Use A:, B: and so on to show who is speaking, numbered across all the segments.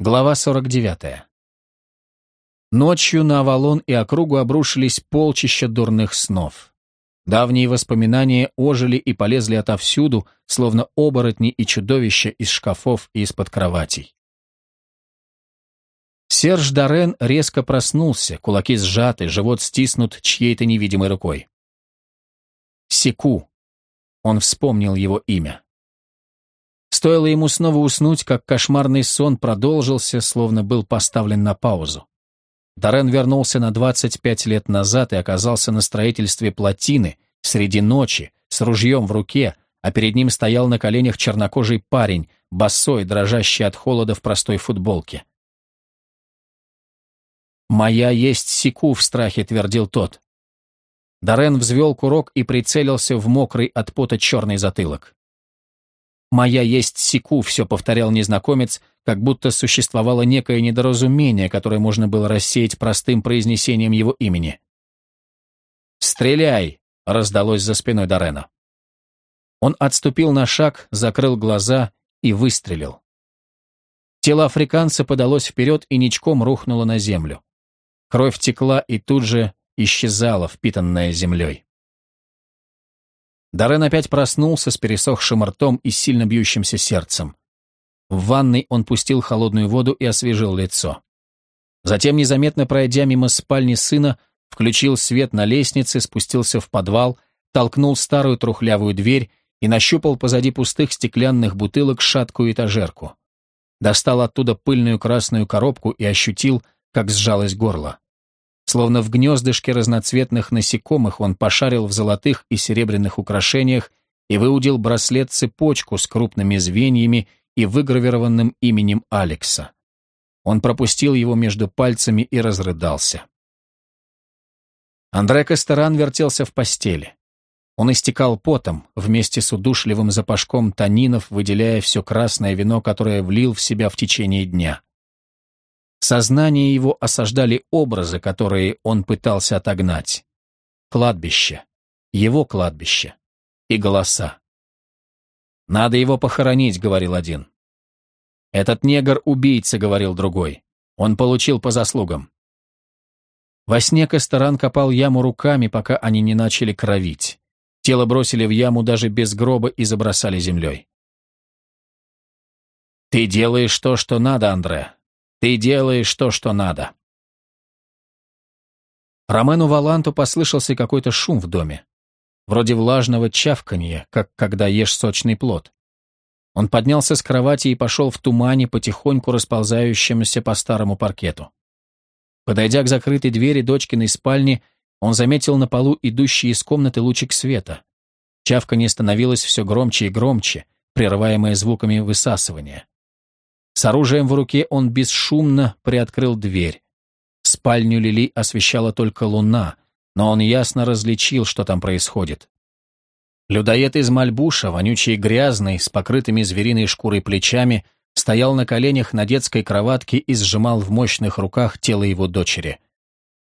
A: Глава 49. Ночью на Авалон и округу обрушились полчища дурных снов. Давние воспоминания ожили и полезли отовсюду, словно оборотни и чудовища из шкафов и из-под кроватей. Серж Дорен резко проснулся, кулаки сжаты, живот стиснут чьей-то невидимой рукой. Секу. Он вспомнил его имя. Стоило ему снова уснуть, как кошмарный сон продолжился, словно был поставлен на паузу. Дорен вернулся на 25 лет назад и оказался на строительстве плотины, среди ночи, с ружьем в руке, а перед ним стоял на коленях чернокожий парень, босой, дрожащий от холода в простой футболке. «Моя есть секу в страхе», — твердил тот. Дорен взвел курок и прицелился в мокрый от пота черный затылок. «Моя есть секу», — все повторял незнакомец, как будто существовало некое недоразумение, которое можно было рассеять простым произнесением его имени. «Стреляй!» — раздалось за спиной Дорена. Он отступил на шаг, закрыл глаза и выстрелил. Тело африканца подалось вперед и ничком рухнуло на землю. Кровь текла и тут же исчезала, впитанная землей. Даррен опять проснулся с пересохшим ртом и сильно бьющимся сердцем. В ванной он пустил холодную воду и освежил лицо. Затем, незаметно пройдя мимо спальни сына, включил свет на лестнице, спустился в подвал, толкнул старую трухлявую дверь и нащупал позади пустых стеклянных бутылок шаткую этажерку. Достал оттуда пыльную красную коробку и ощутил, как сжалось горло. Словно в гнездышке разноцветных насекомых он пошарил в золотых и серебряных украшениях и выудил браслет-цепочку с крупными звеньями и выгравированным именем Алекса. Он пропустил его между пальцами и разрыдался. Андре Кастеран вертелся в постели. Он истекал потом, вместе с удушливым запашком танинов, выделяя все красное вино, которое влил в себя в течение дня. Сознание его осаждали образы, которые он пытался отогнать. Кладбище. Его кладбище. И голоса. «Надо его похоронить», — говорил один. «Этот негр — убийца», — говорил другой. «Он получил по заслугам». Во сне Касторан копал яму руками, пока они не начали кровить. Тело бросили в яму даже без гроба и забросали землей. «Ты делаешь то, что надо, Андре. Ты делаешь то, что надо. Ромену Валанту послышался какой-то шум в доме. Вроде влажного чавканья, как когда ешь сочный плод. Он поднялся с кровати и пошел в тумане, потихоньку расползающемуся по старому паркету. Подойдя к закрытой двери дочкиной спальни, он заметил на полу идущий из комнаты лучик света. Чавканье становилось все громче и громче, прерываемое звуками высасывания. С оружием в руке он бесшумно приоткрыл дверь. Спальню Лили освещала только луна, но он ясно различил, что там происходит. Людоед из Мальбуша, вонючий и грязный, с покрытыми звериной шкурой плечами, стоял на коленях на детской кроватке и сжимал в мощных руках тело его дочери.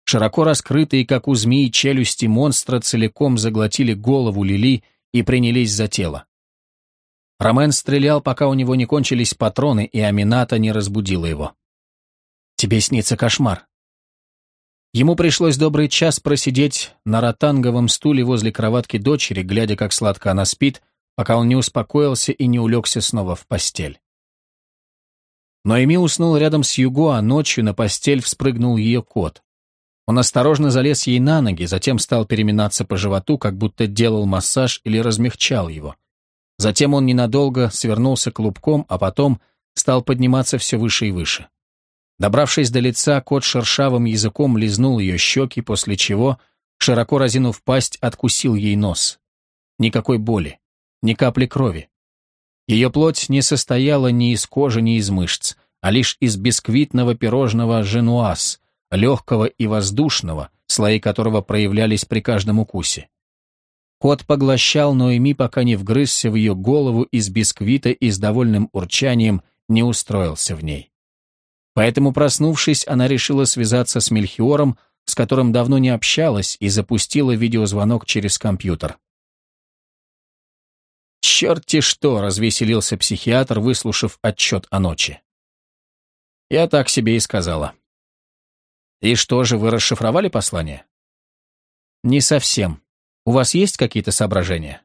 A: Широко раскрытые, как у змеи, челюсти монстра целиком заглотили голову Лили и принялись за тело. Ромен стрелял, пока у него не кончились патроны, и Амината не разбудила его. «Тебе снится кошмар». Ему пришлось добрый час просидеть на ротанговом стуле возле кроватки дочери, глядя, как сладко она спит, пока он не успокоился и не улегся снова в постель. Но Эми уснул рядом с Юго, а ночью на постель вспрыгнул ее кот. Он осторожно залез ей на ноги, затем стал переминаться по животу, как будто делал массаж или размягчал его. Затем он ненадолго свернулся клубком, а потом стал подниматься все выше и выше. Добравшись до лица, кот шершавым языком лизнул ее щеки, после чего, широко разинув пасть, откусил ей нос. Никакой боли, ни капли крови. Ее плоть не состояла ни из кожи, ни из мышц, а лишь из бисквитного пирожного женуаз, легкого и воздушного, слои которого проявлялись при каждом укусе. Кот поглощал Ноэми, пока не вгрызся в ее голову из бисквита и с довольным урчанием не устроился в ней. Поэтому, проснувшись, она решила связаться с Мельхиором, с которым давно не общалась, и запустила видеозвонок через компьютер. «Черти что!» — развеселился психиатр, выслушав отчет о ночи. Я так себе и сказала. И что же, вы расшифровали послание? Не совсем. У вас есть какие-то соображения?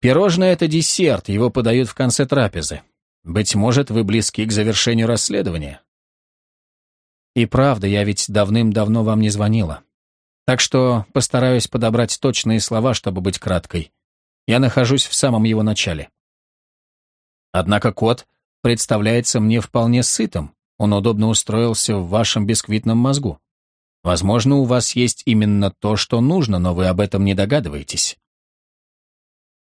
A: Пирожное — это десерт, его подают в конце трапезы. Быть может, вы близки к завершению расследования. И правда, я ведь давным-давно вам не звонила. Так что постараюсь подобрать точные слова, чтобы быть краткой. Я нахожусь в самом его начале. Однако кот представляется мне вполне сытым. Он удобно устроился в вашем бисквитном мозгу. Возможно, у вас есть именно то, что нужно, но вы об этом не догадываетесь.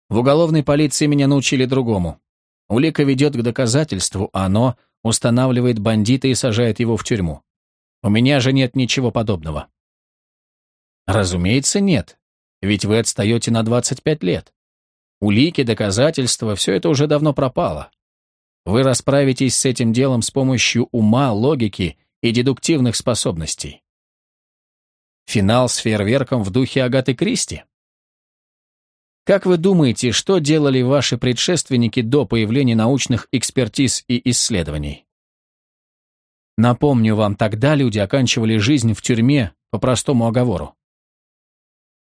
A: В уголовной полиции меня научили другому. Улика ведет к доказательству, а оно устанавливает бандита и сажает его в тюрьму. У меня же нет ничего подобного. Разумеется, нет. Ведь вы отстаете на 25 лет. Улики, доказательства, все это уже давно пропало. Вы расправитесь с этим делом с помощью ума, логики и дедуктивных способностей. Финал с фейерверком в духе Агаты Кристи? Как вы думаете, что делали ваши предшественники до появления научных экспертиз и исследований? Напомню вам, тогда люди оканчивали жизнь в тюрьме по простому оговору.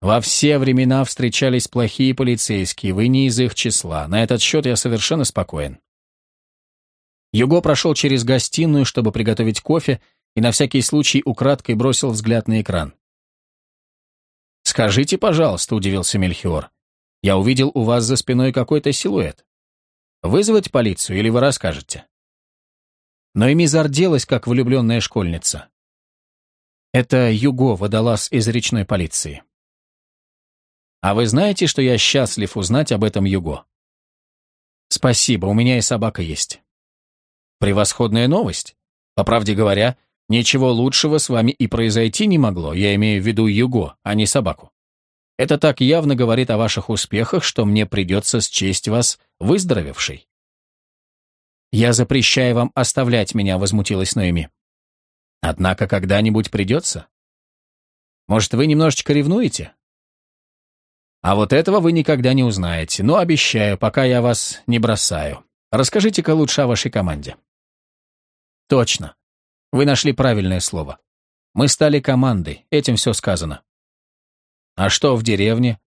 A: Во все времена встречались плохие полицейские, вы не из их числа. На этот счет я совершенно спокоен. Юго прошел через гостиную, чтобы приготовить кофе, и на всякий случай украдкой бросил взгляд на экран. «Скажите, пожалуйста», — удивился Мельхиор, — «я увидел у вас за спиной какой-то силуэт. Вызвать полицию или вы расскажете?» Но Эми зарделась, как влюбленная школьница. Это Юго, водолаз из речной полиции. А вы знаете, что я счастлив узнать об этом Юго? Спасибо, у меня и собака есть. Превосходная новость. По правде говоря, Ничего лучшего с вами и произойти не могло, я имею в виду Юго, а не собаку. Это так явно говорит о ваших успехах, что мне придется счесть вас выздоровевшей. «Я запрещаю вам оставлять меня», — возмутилась Ноэми. «Однако когда-нибудь придется? Может, вы немножечко ревнуете?» «А вот этого вы никогда не узнаете, но обещаю, пока я вас не бросаю. Расскажите-ка лучше о вашей команде». «Точно. Вы нашли правильное слово. Мы стали командой, этим все сказано. А что в деревне?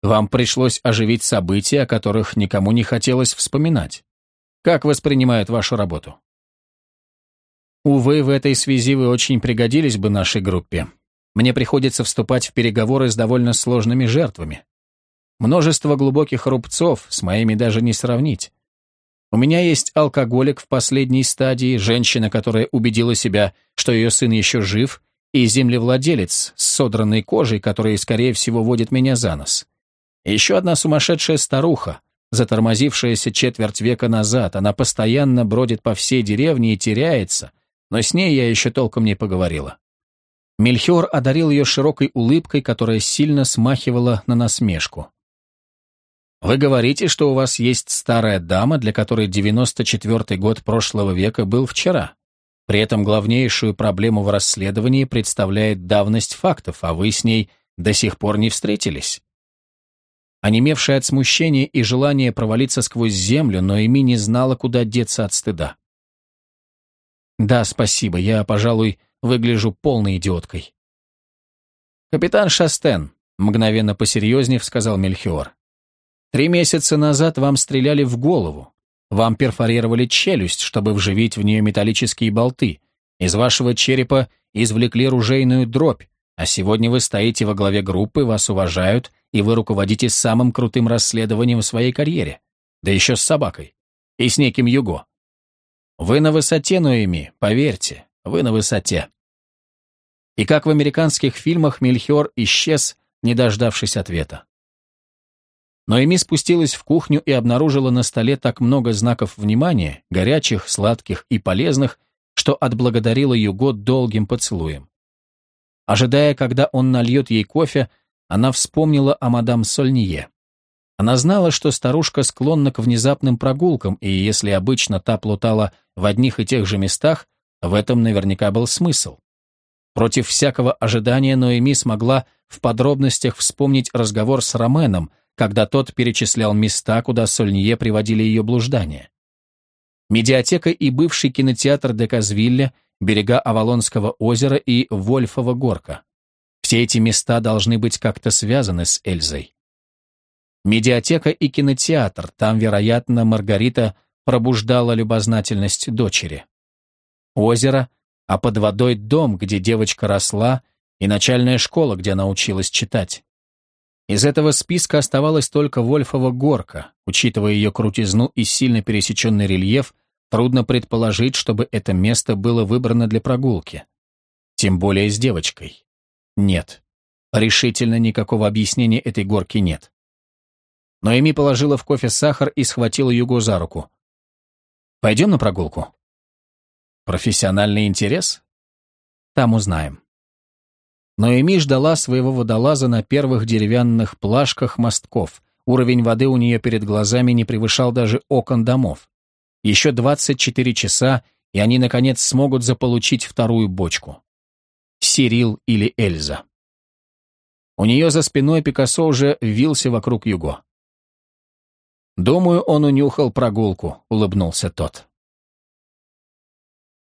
A: Вам пришлось оживить события, о которых никому не хотелось вспоминать. Как воспринимают вашу работу? Увы, в этой связи вы очень пригодились бы нашей группе. Мне приходится вступать в переговоры с довольно сложными жертвами. Множество глубоких рубцов, с моими даже не сравнить. У меня есть алкоголик в последней стадии, женщина, которая убедила себя, что ее сын еще жив, и землевладелец с содранной кожей, который, скорее всего, водит меня за нос. еще одна сумасшедшая старуха, затормозившаяся четверть века назад. Она постоянно бродит по всей деревне и теряется, но с ней я еще толком не поговорила. Мельхиор одарил ее широкой улыбкой, которая сильно смахивала на насмешку. Вы говорите, что у вас есть старая дама, для которой 94-й год прошлого века был вчера. При этом главнейшую проблему в расследовании представляет давность фактов, а вы с ней до сих пор не встретились. Онемевшая от смущения и желания провалиться сквозь землю, но Эми не знала, куда деться от стыда. «Да, спасибо, я, пожалуй, выгляжу полной идиоткой». «Капитан Шастен», — мгновенно посерьезнее сказал Мельхиор, Три месяца назад вам стреляли в голову. Вам перфорировали челюсть, чтобы вживить в нее металлические болты. Из вашего черепа извлекли ружейную дробь, а сегодня вы стоите во главе группы, вас уважают, и вы руководите самым крутым расследованием в своей карьере. Да еще с собакой. И с неким Юго. Вы на высоте, Ноэми, поверьте, вы на высоте. И как в американских фильмах Мельхиор исчез, не дождавшись ответа. Но Эми спустилась в кухню и обнаружила на столе так много знаков внимания, горячих, сладких и полезных, что отблагодарила Юго долгим поцелуем. Ожидая, когда он нальет ей кофе, она вспомнила о мадам Сольние. Она знала, что старушка склонна к внезапным прогулкам, и если обычно та плутала в одних и тех же местах, в этом наверняка был смысл. Против всякого ожидания Ноэми смогла в подробностях вспомнить разговор с Роменом, когда тот перечислял места, куда Сольние приводили ее блуждания. Медиатека и бывший кинотеатр Деказвилля, берега Авалонского озера и Вольфова горка. Все эти места должны быть как-то связаны с Эльзой. Медиатека и кинотеатр, там, вероятно, Маргарита пробуждала любознательность дочери. Озеро, а под водой дом, где девочка росла, и начальная школа, где она училась читать. Из этого списка оставалась только Вольфова горка. Учитывая ее крутизну и сильно пересеченный рельеф, трудно предположить, чтобы это место было выбрано для прогулки. Тем более с девочкой. Нет. Решительно никакого объяснения этой горки нет. Но Эми положила в кофе сахар и схватила Юго за руку. «Пойдем на прогулку?» «Профессиональный интерес?» «Там узнаем». Но Эми ждала своего водолаза на первых деревянных плашках мостков. Уровень воды у нее перед глазами не превышал даже окон домов. Еще 24 часа, и они, наконец, смогут заполучить вторую бочку. Сирил или Эльза. У нее за спиной Пикассо уже вился вокруг Юго. «Думаю, он унюхал прогулку», — улыбнулся тот.